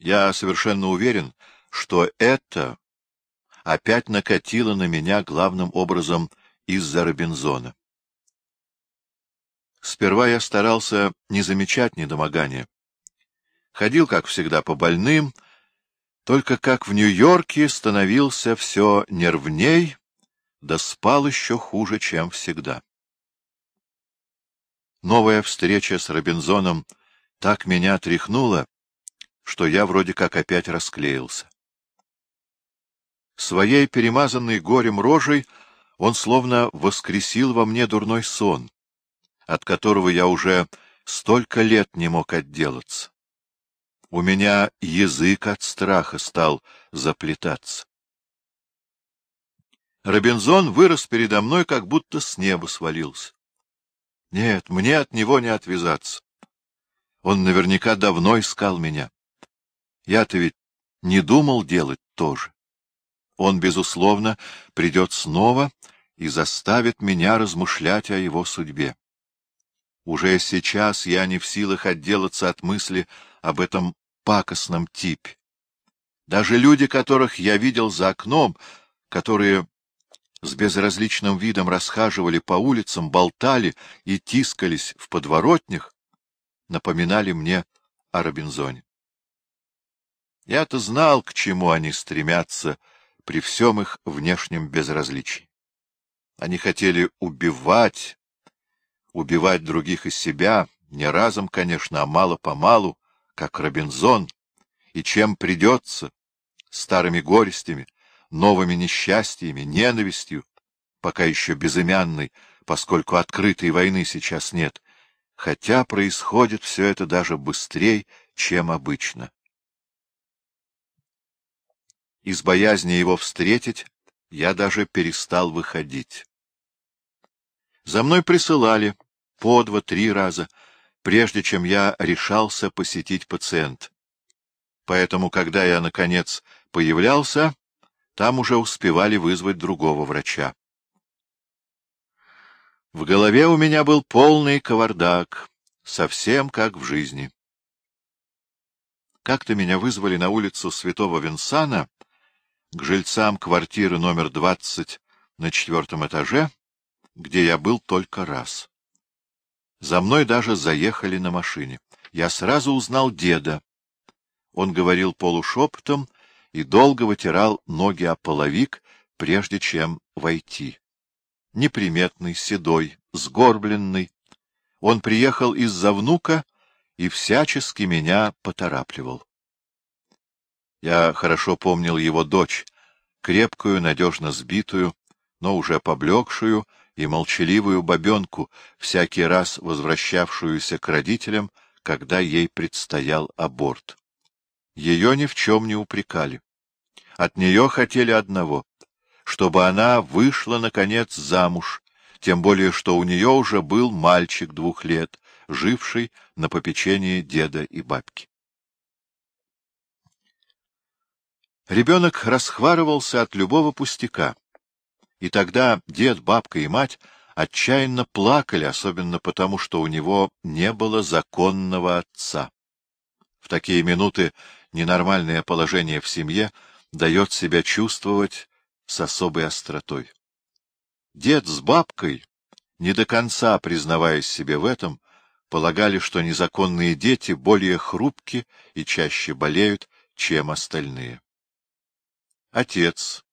Я совершенно уверен, что это опять накатило на меня главным образом из-за Робинзона. Сперва я старался не замечать недомогания. Ходил, как всегда, по больным, только как в Нью-Йорке становился все нервней, да спал еще хуже, чем всегда. Новая встреча с Робинзоном так меня тряхнула, что я вроде как опять расклеился. Своей перемазанной горем рожей он словно воскресил во мне дурной сон, от которого я уже столько лет не мог отделаться. У меня язык от страха стал заплетаться. Робинзон вырос передо мной, как будто с неба свалился. Нет, мне от него не отвязаться. Он наверняка давно искал меня. Я-то ведь не думал делать то же. Он, безусловно, придет снова и заставит меня размышлять о его судьбе. Уже сейчас я не в силах отделаться от мысли об этом пакостном типе. Даже люди, которых я видел за окном, которые с безразличным видом расхаживали по улицам, болтали и тискались в подворотнях, напоминали мне о Робинзоне. Я-то знал, к чему они стремятся при всем их внешнем безразличии. Они хотели убивать, убивать других из себя, не разом, конечно, а мало-помалу, как Робинзон, и чем придется, старыми горестями, новыми несчастьями, ненавистью, пока еще безымянной, поскольку открытой войны сейчас нет, хотя происходит все это даже быстрее, чем обычно. Из боязни его встретить я даже перестал выходить. За мной присылали по два-три раза, прежде чем я решался посетить пациент. Поэтому, когда я, наконец, появлялся, там уже успевали вызвать другого врача. В голове у меня был полный кавардак, совсем как в жизни. Как-то меня вызвали на улицу Святого Винсана к жильцам квартиры номер двадцать на четвертом этаже, где я был только раз. За мной даже заехали на машине. Я сразу узнал деда. Он говорил полушепотом и долго вытирал ноги о половик, прежде чем войти. Неприметный, седой, сгорбленный. Он приехал из-за внука и всячески меня поторапливал. Я хорошо помнил его дочь, крепкую, надежно сбитую, но уже поблекшую и молчаливую бабенку, всякий раз возвращавшуюся к родителям, когда ей предстоял аборт. Ее ни в чем не упрекали. От нее хотели одного — чтобы она вышла, наконец, замуж, тем более что у нее уже был мальчик двух лет, живший на попечении деда и бабки. Ребенок расхварывался от любого пустяка, и тогда дед, бабка и мать отчаянно плакали, особенно потому, что у него не было законного отца. В такие минуты ненормальное положение в семье дает себя чувствовать с особой остротой. Дед с бабкой, не до конца признаваясь себе в этом, полагали, что незаконные дети более хрупки и чаще болеют, чем остальные. Отец,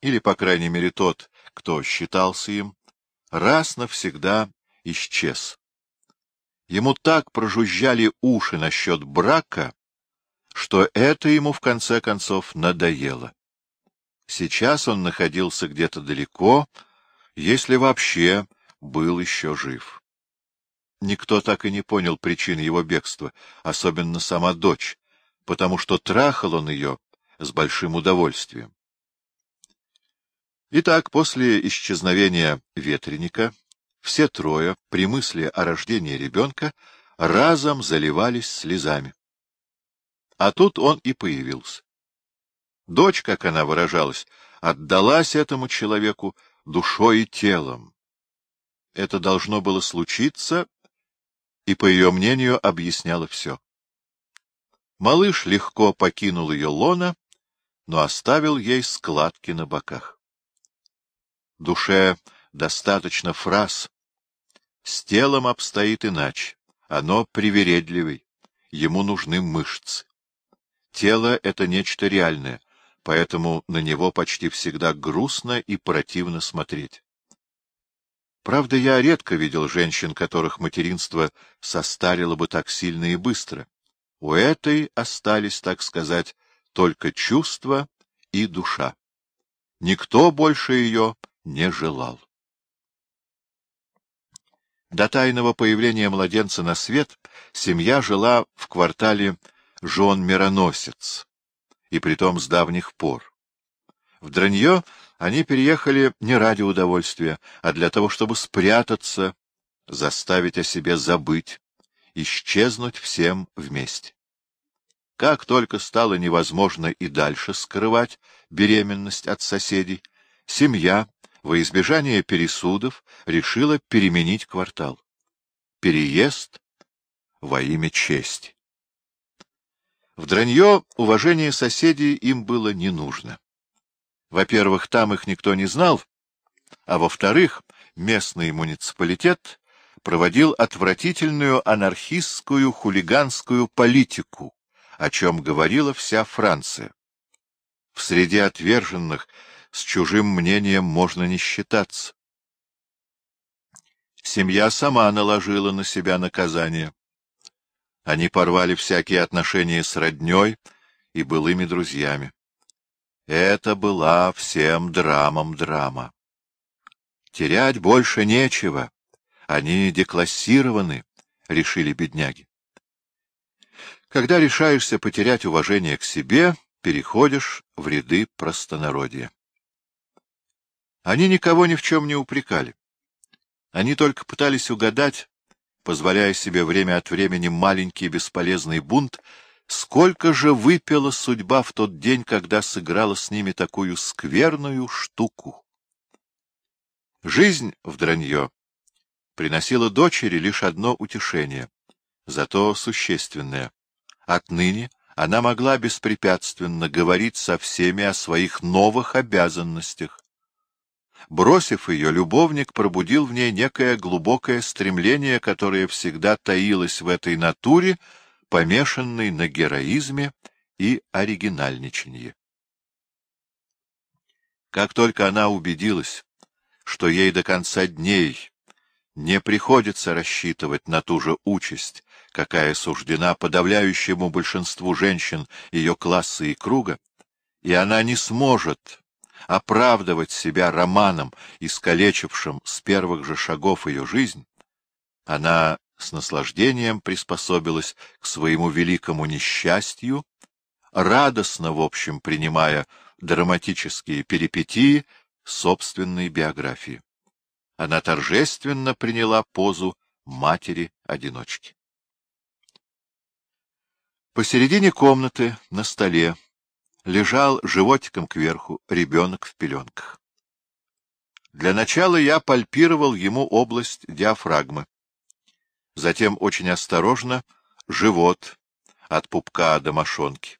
или, по крайней мере, тот, кто считался им, раз навсегда исчез. Ему так прожужжали уши насчет брака, что это ему в конце концов надоело. Сейчас он находился где-то далеко, если вообще был еще жив. Никто так и не понял причин его бегства, особенно сама дочь, потому что трахал он ее с большим удовольствием. Итак, после исчезновения ветреника все трое, при мысли о рождении ребенка, разом заливались слезами. А тут он и появился. Дочь, как она выражалась, отдалась этому человеку душой и телом. Это должно было случиться, и, по ее мнению, объясняло все. Малыш легко покинул ее лона, но оставил ей складки на боках. Душе достаточно фраз. С телом обстоит иначе. Оно привередливей. Ему нужны мышцы. Тело — это нечто реальное, поэтому на него почти всегда грустно и противно смотреть. Правда, я редко видел женщин, которых материнство состарило бы так сильно и быстро. У этой остались, так сказать, только чувства и душа. Никто больше ее не желал. До тайного появления младенца на свет семья жила в квартале Жон-Мироносец, и притом с давних пор. В Дранье они переехали не ради удовольствия, а для того, чтобы спрятаться, заставить о себе забыть, исчезнуть всем вместе. Как только стало невозможно и дальше скрывать беременность от соседей, семья во избежание пересудов решила переменить квартал. Переезд во имя чести. В Дранье уважение соседей им было не нужно. Во-первых, там их никто не знал, а во-вторых, местный муниципалитет проводил отвратительную анархистскую хулиганскую политику, о чем говорила вся Франция. В среде отверженных с чужим мнением можно не считаться. Семья сама наложила на себя наказание. Они порвали всякие отношения с родней и былыми друзьями. Это была всем драмам драма. Терять больше нечего. Они деклассированы, — решили бедняги. Когда решаешься потерять уважение к себе, переходишь в ряды простонародья. Они никого ни в чем не упрекали. Они только пытались угадать, позволяя себе время от времени маленький бесполезный бунт, сколько же выпила судьба в тот день, когда сыграла с ними такую скверную штуку. Жизнь в Дранье приносила дочери лишь одно утешение, зато существенное. Отныне она могла беспрепятственно говорить со всеми о своих новых обязанностях, Бросив ее, любовник пробудил в ней некое глубокое стремление, которое всегда таилось в этой натуре, помешанной на героизме и оригинальничании. Как только она убедилась, что ей до конца дней не приходится рассчитывать на ту же участь, какая суждена подавляющему большинству женщин ее класса и круга, и она не сможет оправдывать себя романом, искалечившим с первых же шагов ее жизнь, она с наслаждением приспособилась к своему великому несчастью, радостно, в общем, принимая драматические перипетии собственной биографии. Она торжественно приняла позу матери-одиночки. Посередине комнаты, на столе, лежал животиком кверху ребенок в пеленках. Для начала я пальпировал ему область диафрагмы. Затем очень осторожно живот от пупка до мошонки.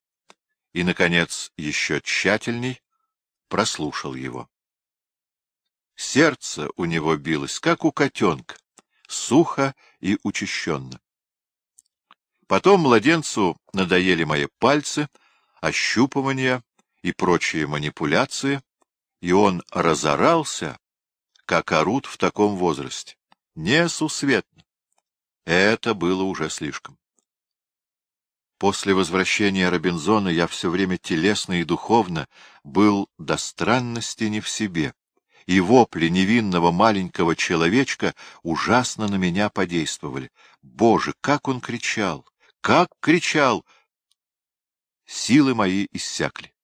И, наконец, еще тщательней прослушал его. Сердце у него билось, как у котенка, сухо и учащенно. Потом младенцу надоели мои пальцы — ощупывания и прочие манипуляции, и он разорался, как орут в таком возрасте. Несусветно. Это было уже слишком. После возвращения Робинзона я все время телесно и духовно был до странности не в себе, и вопли невинного маленького человечка ужасно на меня подействовали. Боже, как он кричал! Как кричал! Силы мои иссякли.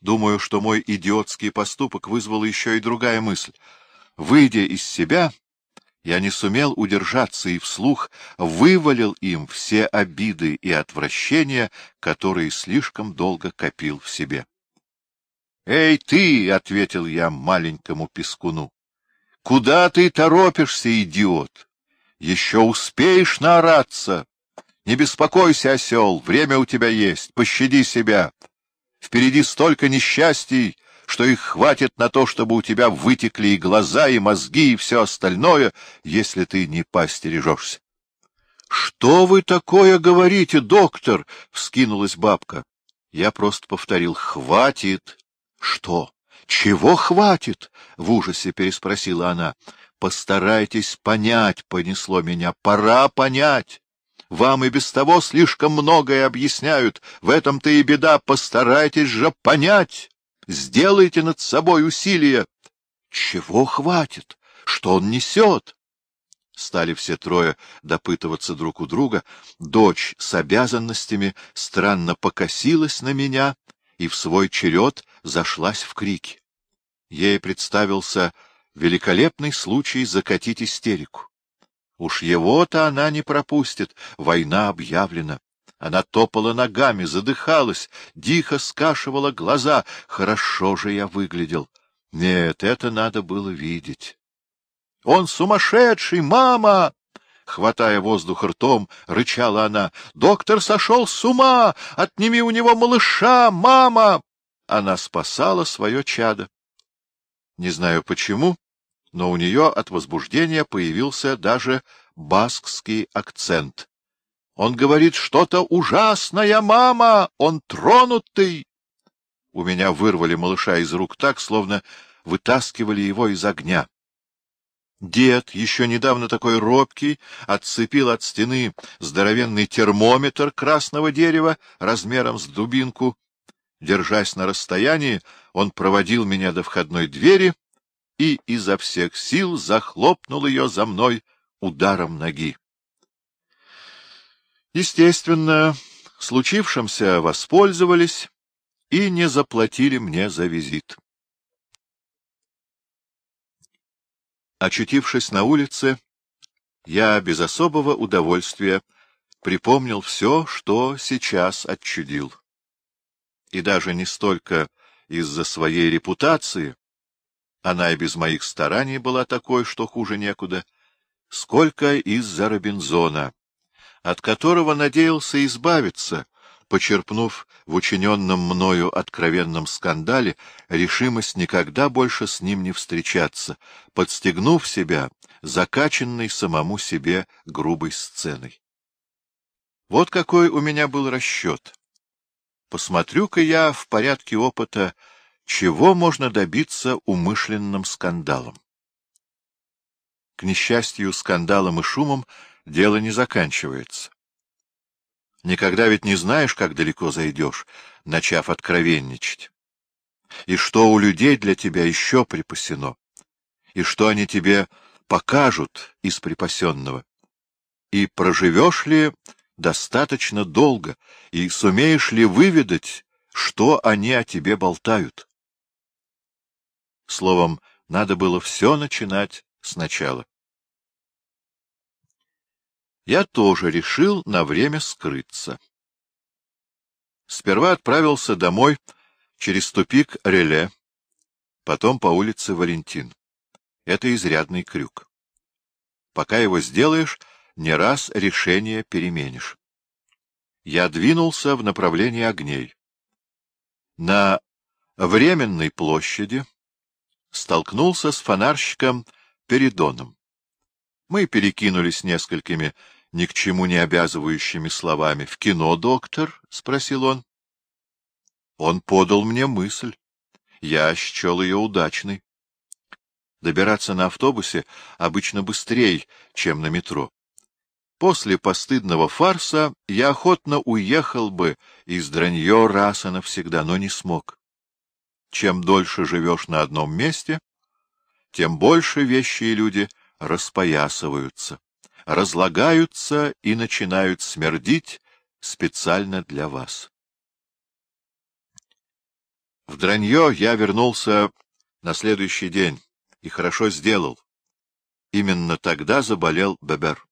Думаю, что мой идиотский поступок вызвал еще и другая мысль. Выйдя из себя, я не сумел удержаться и вслух вывалил им все обиды и отвращения, которые слишком долго копил в себе. — Эй, ты! — ответил я маленькому пескуну. — Куда ты торопишься, идиот? Еще успеешь наораться? Не беспокойся, осел, время у тебя есть, пощади себя. Впереди столько несчастий, что их хватит на то, чтобы у тебя вытекли и глаза, и мозги, и все остальное, если ты не постережешься. — Что вы такое говорите, доктор? — вскинулась бабка. Я просто повторил «хватит». «Что? Чего хватит?» — в ужасе переспросила она. «Постарайтесь понять», — понесло меня. «Пора понять. Вам и без того слишком многое объясняют. В этом-то и беда. Постарайтесь же понять. Сделайте над собой усилия». «Чего хватит? Что он несет?» Стали все трое допытываться друг у друга. Дочь с обязанностями странно покосилась на меня и в свой черед зашлась в крики. Ей представился великолепный случай закатить истерику. Уж его-то она не пропустит, война объявлена. Она топала ногами, задыхалась, дико скашивала глаза. Хорошо же я выглядел. Нет, это надо было видеть. Он сумасшедший, мама! Хватая воздух ртом, рычала она. Доктор сошел с ума! Отними у него малыша, мама! Она спасала свое чадо. Не знаю почему, но у нее от возбуждения появился даже баскский акцент. Он говорит что-то ужасное, мама! Он тронутый! У меня вырвали малыша из рук так, словно вытаскивали его из огня. Дед, еще недавно такой робкий, отцепил от стены здоровенный термометр красного дерева размером с дубинку. Держась на расстоянии, он проводил меня до входной двери и изо всех сил захлопнул ее за мной ударом ноги. Естественно, случившимся воспользовались и не заплатили мне за визит. Очутившись на улице, я без особого удовольствия припомнил все, что сейчас отчудил. И даже не столько из-за своей репутации, она и без моих стараний была такой, что хуже некуда, сколько из-за Робинзона, от которого надеялся избавиться, почерпнув в учиненном мною откровенном скандале решимость никогда больше с ним не встречаться, подстегнув себя, закачанной самому себе грубой сценой. Вот какой у меня был расчет. Посмотрю-ка я в порядке опыта, чего можно добиться умышленным скандалом. К несчастью, скандалом и шумом дело не заканчивается. Никогда ведь не знаешь, как далеко зайдешь, начав откровенничать. И что у людей для тебя еще припасено, и что они тебе покажут из припасенного. И проживешь ли достаточно долго, и сумеешь ли выведать, что они о тебе болтают. Словом, надо было все начинать сначала я тоже решил на время скрыться. Сперва отправился домой через тупик Реле, потом по улице Валентин. Это изрядный крюк. Пока его сделаешь, не раз решение переменишь. Я двинулся в направлении огней. На Временной площади столкнулся с фонарщиком Передоном. Мы перекинулись несколькими ни к чему не обязывающими словами. — В кино, доктор? — спросил он. Он подал мне мысль. Я счел ее удачной. Добираться на автобусе обычно быстрее, чем на метро. После постыдного фарса я охотно уехал бы из Дранье раз и навсегда, но не смог. Чем дольше живешь на одном месте, тем больше вещи и люди — распоясываются, разлагаются и начинают смердить специально для вас. В Дранье я вернулся на следующий день и хорошо сделал. Именно тогда заболел Бебер.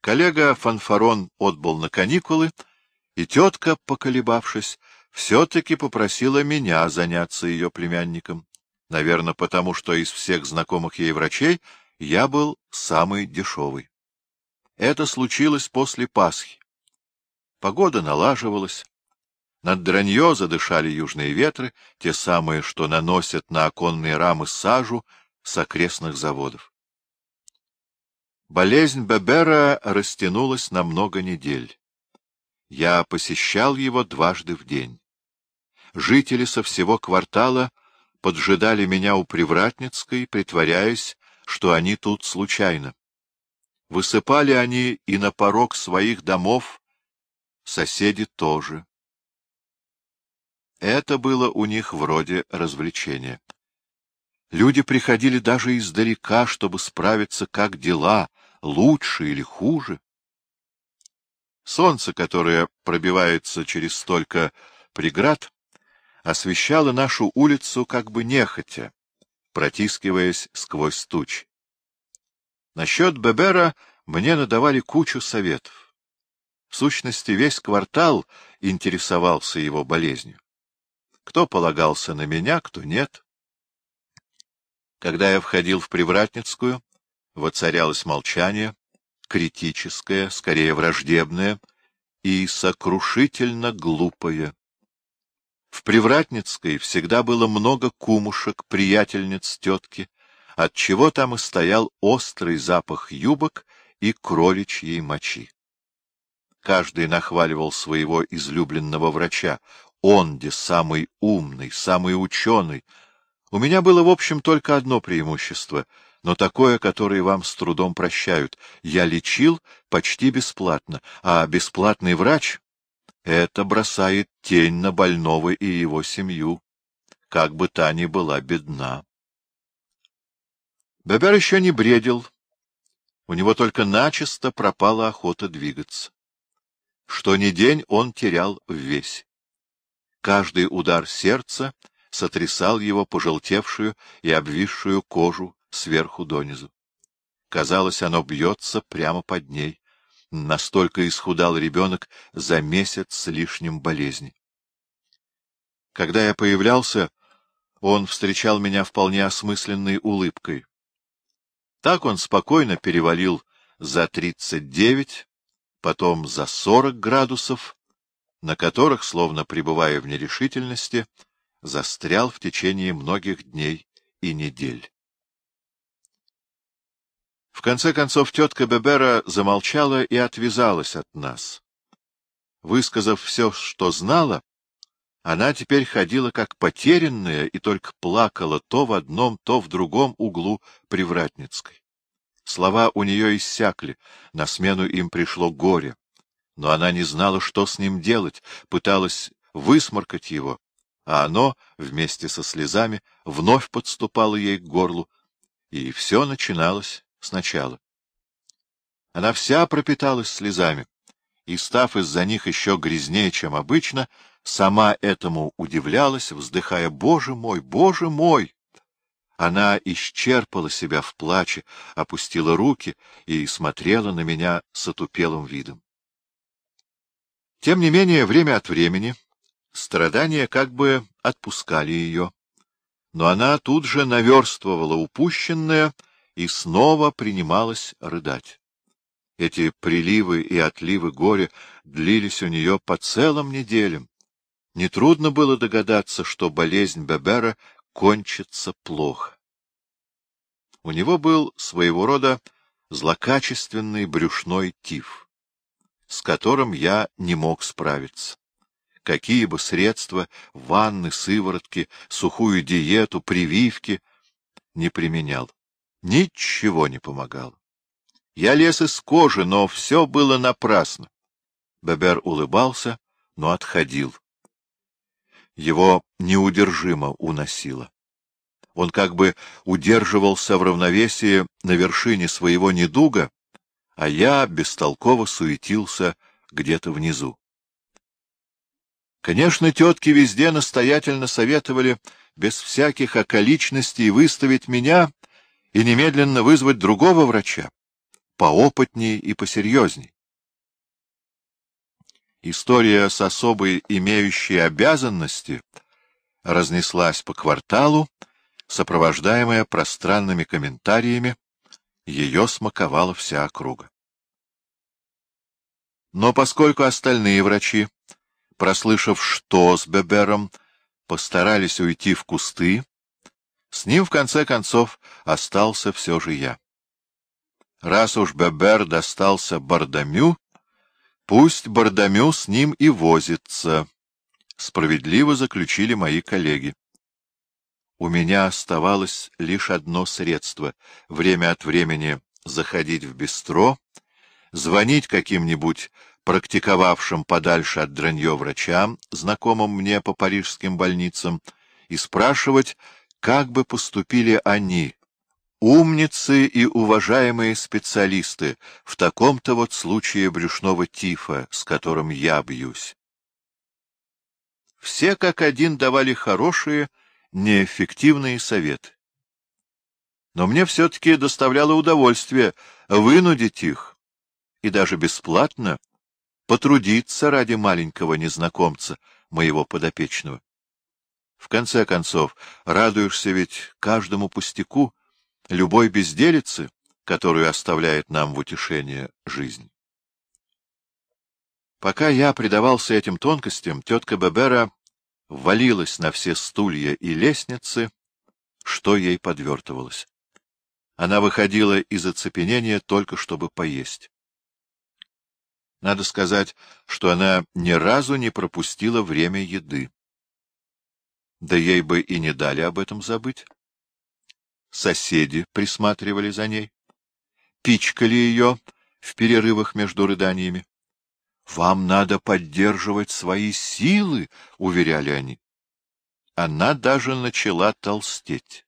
Коллега Фанфарон отбыл на каникулы, и тетка, поколебавшись, все-таки попросила меня заняться ее племянником. Наверное, потому что из всех знакомых ей врачей я был самый дешевый. Это случилось после Пасхи. Погода налаживалась. Над Дранье задышали южные ветры, те самые, что наносят на оконные рамы сажу с окрестных заводов. Болезнь Бебера растянулась на много недель. Я посещал его дважды в день. Жители со всего квартала поджидали меня у Привратницкой, притворяясь, что они тут случайно. Высыпали они и на порог своих домов, соседи тоже. Это было у них вроде развлечения. Люди приходили даже издалека, чтобы справиться, как дела, лучше или хуже. Солнце, которое пробивается через столько преград, освещало нашу улицу как бы нехотя, протискиваясь сквозь тучи. Насчет Бебера мне надавали кучу советов. В сущности, весь квартал интересовался его болезнью. Кто полагался на меня, кто нет. Когда я входил в Привратницкую, воцарялось молчание, критическое, скорее враждебное и сокрушительно глупое. В Привратницкой всегда было много кумушек, приятельниц тетки, отчего там и стоял острый запах юбок и кроличьей мочи. Каждый нахваливал своего излюбленного врача. Он, где самый умный, самый ученый. У меня было, в общем, только одно преимущество, но такое, которое вам с трудом прощают. Я лечил почти бесплатно, а бесплатный врач это бросает тень на больного и его семью, как бы та ни была бедна. Бебер еще не бредил. У него только начисто пропала охота двигаться. Что ни день он терял весь. Каждый удар сердца сотрясал его пожелтевшую и обвисшую кожу сверху донизу. Казалось, оно бьется прямо под ней. Настолько исхудал ребенок за месяц с лишним болезни. Когда я появлялся, он встречал меня вполне осмысленной улыбкой. Так он спокойно перевалил за тридцать девять, потом за сорок градусов, на которых, словно пребывая в нерешительности, застрял в течение многих дней и недель. В конце концов тетка Бебера замолчала и отвязалась от нас. Высказав все, что знала, она теперь ходила как потерянная и только плакала то в одном, то в другом углу Привратницкой. Слова у нее иссякли, на смену им пришло горе. Но она не знала, что с ним делать, пыталась высморкать его, а оно, вместе со слезами, вновь подступало ей к горлу, и все начиналось сначала. Она вся пропиталась слезами, и, став из-за них еще грязнее, чем обычно, сама этому удивлялась, вздыхая «Боже мой, Боже мой!» Она исчерпала себя в плаче, опустила руки и смотрела на меня с отупелым видом. Тем не менее, время от времени страдания как бы отпускали ее, но она тут же наверстывала упущенное — и снова принималась рыдать. Эти приливы и отливы горя длились у нее по целым неделям. Нетрудно было догадаться, что болезнь Бебера кончится плохо. У него был своего рода злокачественный брюшной тиф, с которым я не мог справиться. Какие бы средства, ванны, сыворотки, сухую диету, прививки не применял. Ничего не помогало. Я лез из кожи, но все было напрасно. Бебер улыбался, но отходил. Его неудержимо уносило. Он как бы удерживался в равновесии на вершине своего недуга, а я бестолково суетился где-то внизу. Конечно, тетки везде настоятельно советовали без всяких околичностей выставить меня и немедленно вызвать другого врача, поопытнее и посерьезней. История с особой имеющей обязанности разнеслась по кварталу, сопровождаемая пространными комментариями, ее смаковала вся округа. Но поскольку остальные врачи, прослышав, что с Бебером, постарались уйти в кусты, с ним, в конце концов, остался все же я. Раз уж Бебер достался Бардамю, пусть Бардамю с ним и возится, — справедливо заключили мои коллеги. У меня оставалось лишь одно средство — время от времени заходить в бистро, звонить каким-нибудь практиковавшим подальше от дранье врачам, знакомым мне по парижским больницам, и спрашивать, как бы поступили они, умницы и уважаемые специалисты, в таком-то вот случае брюшного тифа, с которым я бьюсь. Все как один давали хорошие, неэффективные советы. Но мне все-таки доставляло удовольствие вынудить их, и даже бесплатно, потрудиться ради маленького незнакомца, моего подопечного. В конце концов, радуешься ведь каждому пустяку, любой безделице, которую оставляет нам в утешение жизнь. Пока я предавался этим тонкостям, тетка Бебера валилась на все стулья и лестницы, что ей подвертывалось. Она выходила из оцепенения только чтобы поесть. Надо сказать, что она ни разу не пропустила время еды. Да ей бы и не дали об этом забыть. Соседи присматривали за ней, пичкали ее в перерывах между рыданиями. — Вам надо поддерживать свои силы, — уверяли они. Она даже начала толстеть.